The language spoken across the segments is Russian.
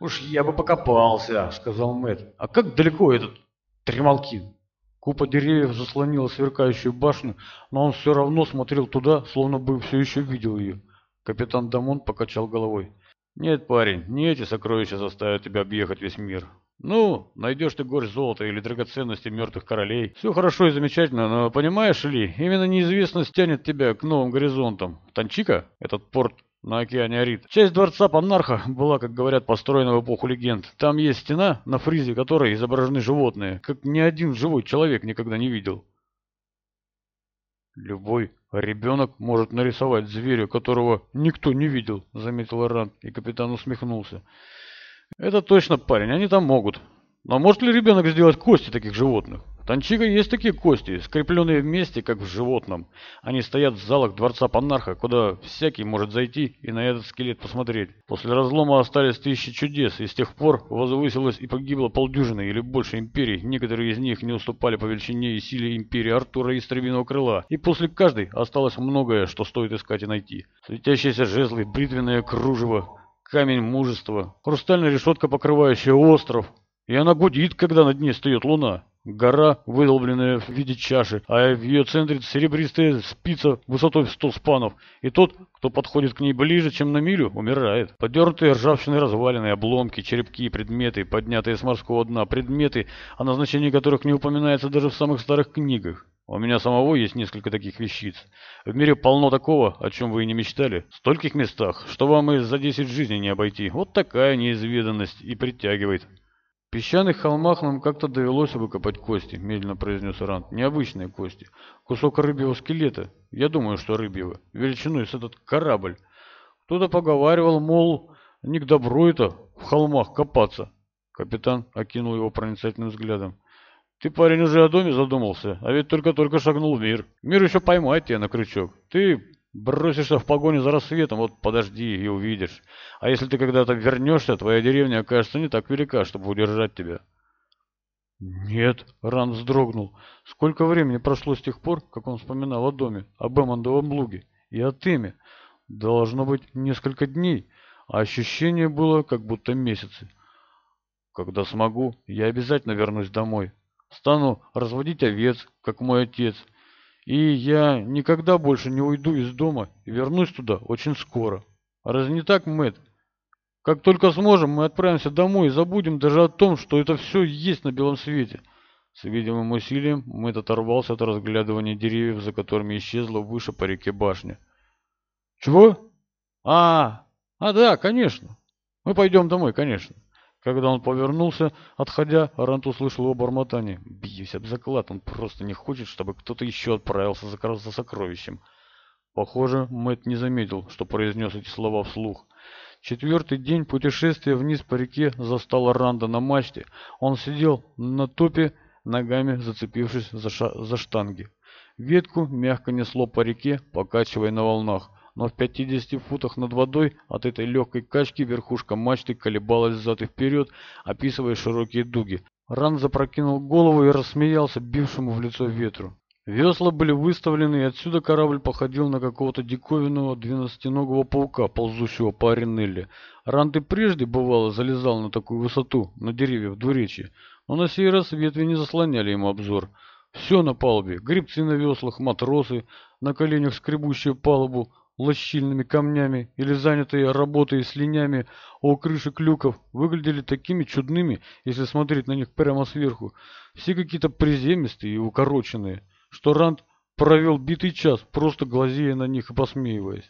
Уж я бы покопался, сказал Мэтт. А как далеко этот Тремалкин? Купа деревьев заслонила сверкающую башню, но он все равно смотрел туда, словно бы все еще видел ее. Капитан Дамон покачал головой. «Нет, парень, не эти сокровища заставят тебя объехать весь мир. Ну, найдешь ты горсть золота или драгоценности мертвых королей. Все хорошо и замечательно, но понимаешь ли, именно неизвестность тянет тебя к новым горизонтам. Танчика, этот порт на океане Аниарит. Часть дворца Панарха была, как говорят, построена в эпоху легенд. Там есть стена, на фризе которой изображены животные, как ни один живой человек никогда не видел. «Любой ребенок может нарисовать зверя, которого никто не видел», — заметил Ранд, и капитан усмехнулся. «Это точно, парень, они там могут. Но может ли ребенок сделать кости таких животных?» Танчига есть такие кости, скрепленные вместе, как в животном. Они стоят в залах дворца Панарха, куда всякий может зайти и на этот скелет посмотреть. После разлома остались тысячи чудес, и с тех пор возвысилось и погибло полдюжины или больше империй. Некоторые из них не уступали по величине и силе империи Артура и Стребиного Крыла. И после каждой осталось многое, что стоит искать и найти. Светящиеся жезлы, бритвенное кружево, камень мужества, хрустальная решетка, покрывающая остров, и она гудит, когда на дне стоит луна. Гора, выдолбленная в виде чаши, а в ее центре серебристая спица высотой в сто спанов. И тот, кто подходит к ней ближе, чем на милю, умирает. Подертые ржавчины развалины, обломки, черепки, предметы, поднятые с морского дна, предметы, о назначении которых не упоминается даже в самых старых книгах. У меня самого есть несколько таких вещиц. В мире полно такого, о чем вы и не мечтали. В стольких местах, что вам и за десять жизней не обойти. Вот такая неизведанность и притягивает. В песчаных холмах нам как-то довелось выкопать кости, медленно произнес Рант. Необычные кости. Кусок рыбьего скелета. Я думаю, что рыбьего. Величиной с этот корабль. Кто-то поговаривал, мол, не к добру это в холмах копаться. Капитан окинул его проницательным взглядом. Ты, парень, уже о доме задумался, а ведь только-только шагнул в мир. Мир еще поймает тебя на крючок. Ты бросишься в погоню за рассветом, вот подожди и увидишь. А если ты когда-то вернешься, твоя деревня окажется не так велика, чтобы удержать тебя». «Нет», — Ран вздрогнул. «Сколько времени прошло с тех пор, как он вспоминал о доме, об Эммондовом луге и о Теме? Должно быть несколько дней, а ощущение было, как будто месяцы. Когда смогу, я обязательно вернусь домой. Стану разводить овец, как мой отец, и я никогда больше не уйду из дома и вернусь туда очень скоро. А разве не так, Мэтт? Как только сможем, мы отправимся домой и забудем даже о том, что это все есть на белом свете. С видимым усилием Мэтт оторвался от разглядывания деревьев, за которыми исчезла выше по реке башня. «Чего? А, а да, конечно. Мы пойдем домой, конечно». Когда он повернулся, отходя, Рант услышал его бормотание. «Бьюсь об заклад, он просто не хочет, чтобы кто-то еще отправился за, за сокровищем». Похоже, Мэтт не заметил, что произнес эти слова вслух. Четвертый день путешествия вниз по реке застал Ранда на мачте. Он сидел на топе, ногами зацепившись за, за штанги. Ветку мягко несло по реке, покачивая на волнах но в 50 футах над водой от этой легкой качки верхушка мачты колебалась взад и вперед, описывая широкие дуги. Ран запрокинул голову и рассмеялся бившему в лицо ветру. Весла были выставлены, и отсюда корабль походил на какого-то диковинного двенадцатиногого паука, ползущего по Аринелле. Рант и прежде, бывало, залезал на такую высоту, на деревья в двуречье, но на сей раз ветви не заслоняли ему обзор. Все на палубе, грибцы на веслах, матросы, на коленях скребущие палубу, лощильными камнями или занятые работой с линями у крышек люков, выглядели такими чудными, если смотреть на них прямо сверху. Все какие-то приземистые и укороченные, что Ранд провел битый час, просто глазея на них и посмеиваясь.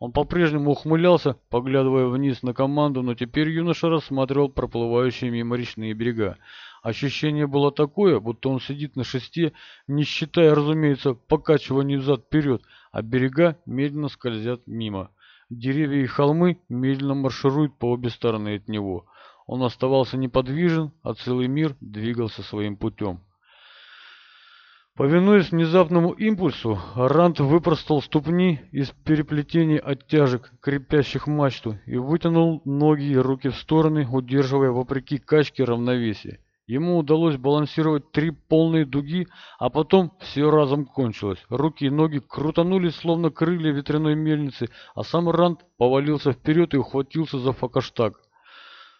Он по-прежнему ухмылялся, поглядывая вниз на команду, но теперь юноша рассматривал проплывающие мимо речные берега. Ощущение было такое, будто он сидит на шесте, не считая, разумеется, покачиваний взад-вперед, а берега медленно скользят мимо. Деревья и холмы медленно маршируют по обе стороны от него. Он оставался неподвижен, а целый мир двигался своим путем. Повинуясь внезапному импульсу, Рант выпростал ступни из переплетений оттяжек, крепящих мачту, и вытянул ноги и руки в стороны, удерживая вопреки качке равновесие. Ему удалось балансировать три полные дуги, а потом все разом кончилось. Руки и ноги крутанулись, словно крылья ветряной мельницы, а сам Ранд повалился вперед и ухватился за факоштаг.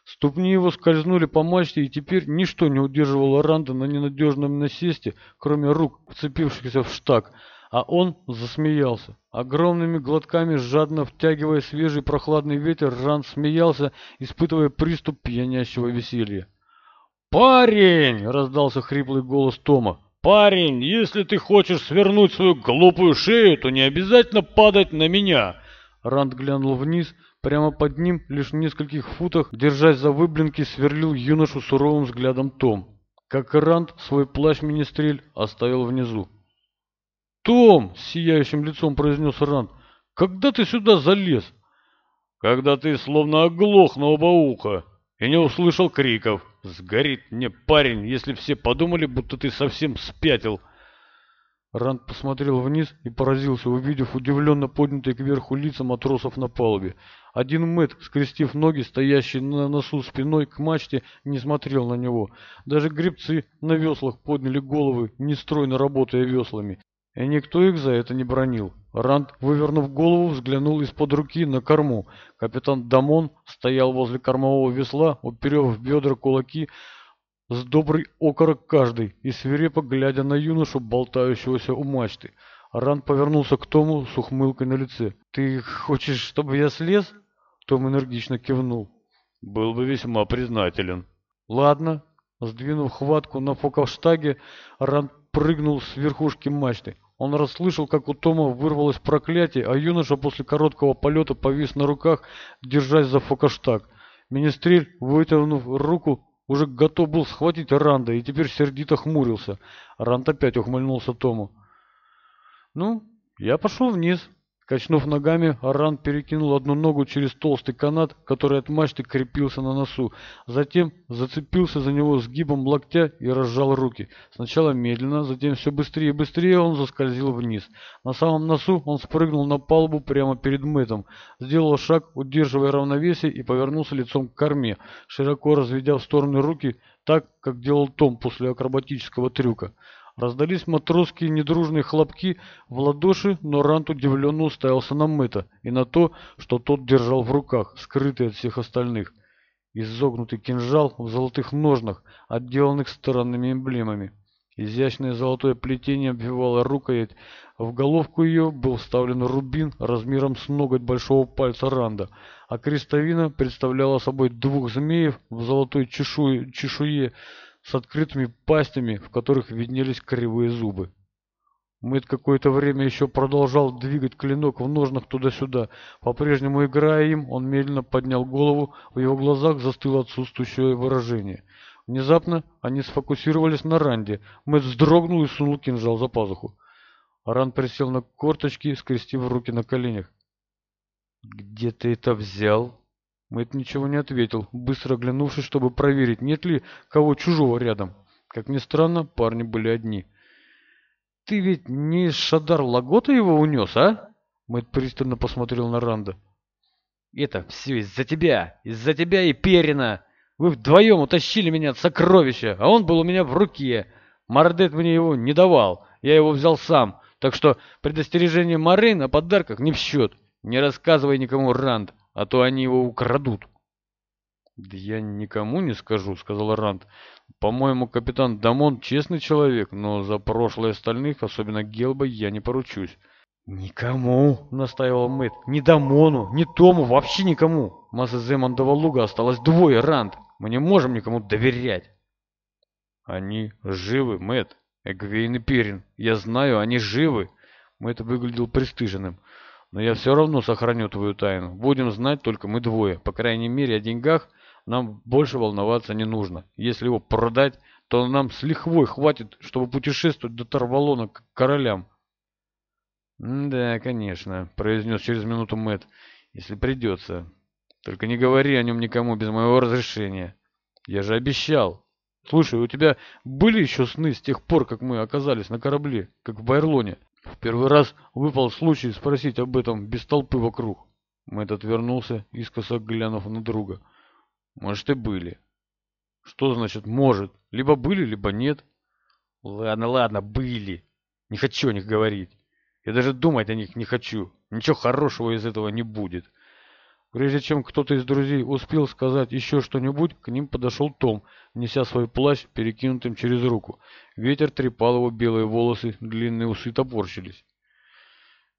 Ступни его скользнули по мачте, и теперь ничто не удерживало Ранда на ненадежном насесте, кроме рук, вцепившихся в штаг. А он засмеялся. Огромными глотками, жадно втягивая свежий прохладный ветер, Ранд смеялся, испытывая приступ пьянящего веселья. «Парень!» — раздался хриплый голос Тома. «Парень, если ты хочешь свернуть свою глупую шею, то не обязательно падать на меня!» Ранд глянул вниз. Прямо под ним, лишь в нескольких футах, держась за выблинки, сверлил юношу суровым взглядом Том. Как и Ранд, свой плащ-министрель оставил внизу. «Том!» — сияющим лицом произнес Ранд. «Когда ты сюда залез?» «Когда ты словно оглох на оба уха и не услышал криков!» Сгорит мне парень, если все подумали, будто ты совсем спятил. Ранд посмотрел вниз и поразился, увидев удивленно поднятые кверху лица матросов на палубе. Один Мэтт, скрестив ноги, стоящий на носу спиной к мачте, не смотрел на него. Даже гребцы на веслах подняли головы, нестройно работая веслами. И никто их за это не бронил. Ранд, вывернув голову, взглянул из-под руки на корму. Капитан Дамон стоял возле кормового весла, уперев в бедра кулаки, с добрый окорок каждый и свирепо глядя на юношу, болтающегося у мачты. Ран повернулся к Тому с ухмылкой на лице. «Ты хочешь, чтобы я слез?» Том энергично кивнул. «Был бы весьма признателен». «Ладно». Сдвинув хватку на фокалштаге, Ран прыгнул с верхушки мачты. Он расслышал, как у Тома вырвалось проклятие, а юноша после короткого полета повис на руках, держась за фокоштаг. Министрель, вытянув руку, уже готов был схватить Ранда и теперь сердито хмурился. Ранд опять ухмыльнулся Тому. «Ну, я пошел вниз», Качнув ногами, Аран перекинул одну ногу через толстый канат, который от мачты крепился на носу. Затем зацепился за него сгибом локтя и разжал руки. Сначала медленно, затем все быстрее и быстрее он заскользил вниз. На самом носу он спрыгнул на палубу прямо перед мэтом, сделал шаг, удерживая равновесие, и повернулся лицом к корме, широко разведя в стороны руки, так, как делал Том после акробатического трюка. Раздались матросские недружные хлопки в ладоши, но Рант удивленно уставился на Мэтта и на то, что тот держал в руках, скрытый от всех остальных. Изогнутый кинжал в золотых ножнах, отделанных странными эмблемами. Изящное золотое плетение обвивало рукоять, в головку ее был вставлен рубин размером с ноготь большого пальца Ранда, а крестовина представляла собой двух змеев в золотой чешуе, чешуе с открытыми пастями, в которых виднелись кривые зубы. Мэтт какое-то время еще продолжал двигать клинок в ножнах туда-сюда. По-прежнему играя им, он медленно поднял голову, в его глазах застыло отсутствующее выражение. Внезапно они сфокусировались на Ранде. Мэтт вздрогнул и сунул кинжал за пазуху. Ран присел на корточки, скрестив руки на коленях. «Где ты это взял?» Мэтт ничего не ответил, быстро оглянувшись, чтобы проверить, нет ли кого чужого рядом. Как ни странно, парни были одни. «Ты ведь не Шадар Лагота его унес, а?» Мэтт пристально посмотрел на Ранда. «Это все из-за тебя! Из-за тебя и Перина! Вы вдвоем утащили меня от сокровища, а он был у меня в руке. Мордет мне его не давал, я его взял сам, так что предостережение Марин о подарках не в счет. Не рассказывай никому, Ранд!» а то они его украдут. «Да я никому не скажу», — сказал Ранд. «По-моему, капитан Дамон честный человек, но за прошлое остальных, особенно Гелба, я не поручусь». «Никому!» — настаивал Мэтт. «Ни Дамону, ни Тому, вообще никому! Масса Земондова луга осталось двое, Ранд! Мы не можем никому доверять!» «Они живы, Мэтт! Эгвейн и Перин! Я знаю, они живы!» Мэтт выглядел пристыженным. Но я все равно сохраню твою тайну. Будем знать только мы двое. По крайней мере, о деньгах нам больше волноваться не нужно. Если его продать, то нам с лихвой хватит, чтобы путешествовать до Тарвалона к королям. «Да, конечно», — произнес через минуту Мэт, — «если придется. Только не говори о нем никому без моего разрешения. Я же обещал. Слушай, у тебя были еще сны с тех пор, как мы оказались на корабле, как в Байрлоне?» В Первый раз выпал случай спросить об этом без толпы вокруг. Мэтт отвернулся, искосок глянув на друга. «Может, и были». «Что значит «может»? Либо были, либо нет». «Ладно, ладно, были. Не хочу о них говорить. Я даже думать о них не хочу. Ничего хорошего из этого не будет». Прежде чем кто-то из друзей успел сказать еще что-нибудь, к ним подошел Том, неся свой плащ, перекинутым через руку. Ветер трепал его белые волосы, длинные усы топорщились.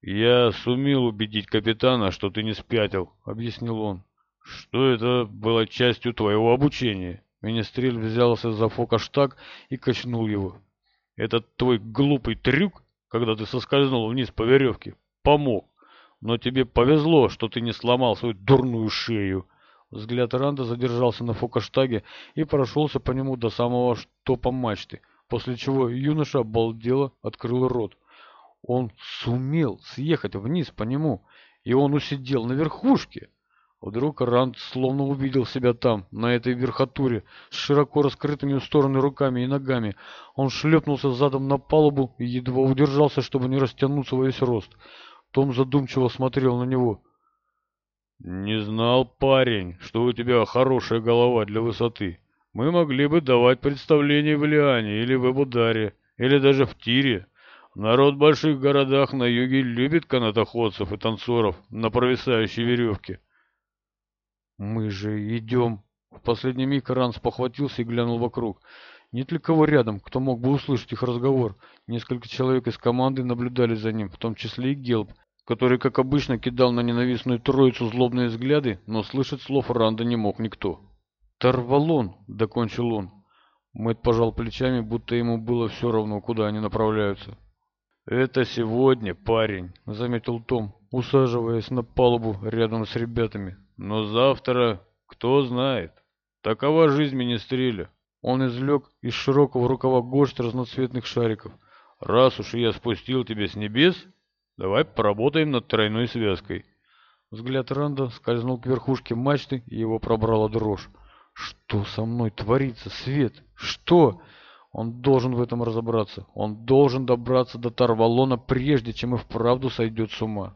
«Я сумел убедить капитана, что ты не спятил», — объяснил он. «Что это было частью твоего обучения?» Министрель взялся за фокоштаг и качнул его. «Этот твой глупый трюк, когда ты соскользнул вниз по веревке, помог но тебе повезло, что ты не сломал свою дурную шею». Взгляд Ранда задержался на фокоштаге и прошелся по нему до самого штопа мачты, после чего юноша обалдело открыл рот. Он сумел съехать вниз по нему, и он усидел на верхушке. Вдруг Ранд словно увидел себя там, на этой верхотуре, с широко раскрытыми в стороны руками и ногами. Он шлепнулся задом на палубу и едва удержался, чтобы не растянуться во весь рост. Том задумчиво смотрел на него. «Не знал парень, что у тебя хорошая голова для высоты. Мы могли бы давать представление в Лиане или в Эбударе, или даже в Тире. Народ в больших городах на юге любит канатоходцев и танцоров на провисающей веревке». «Мы же идем...» В последний миг Ранс похватился и глянул вокруг. Нет ли кого рядом, кто мог бы услышать их разговор? Несколько человек из команды наблюдали за ним, в том числе и Гелб, который, как обычно, кидал на ненавистную троицу злобные взгляды, но слышать слов Ранда не мог никто. «Тарвалон!» — докончил он. Мэтт пожал плечами, будто ему было все равно, куда они направляются. «Это сегодня, парень», — заметил Том, усаживаясь на палубу рядом с ребятами. «Но завтра, кто знает, такова жизнь министреля». Он извлек из широкого рукава горсть разноцветных шариков. «Раз уж я спустил тебя с небес, Давай поработаем над тройной связкой. Взгляд Ранда скользнул к верхушке мачты, и его пробрала дрожь. Что со мной творится, Свет? Что? Он должен в этом разобраться. Он должен добраться до Тарвалона, прежде чем и вправду сойдет с ума.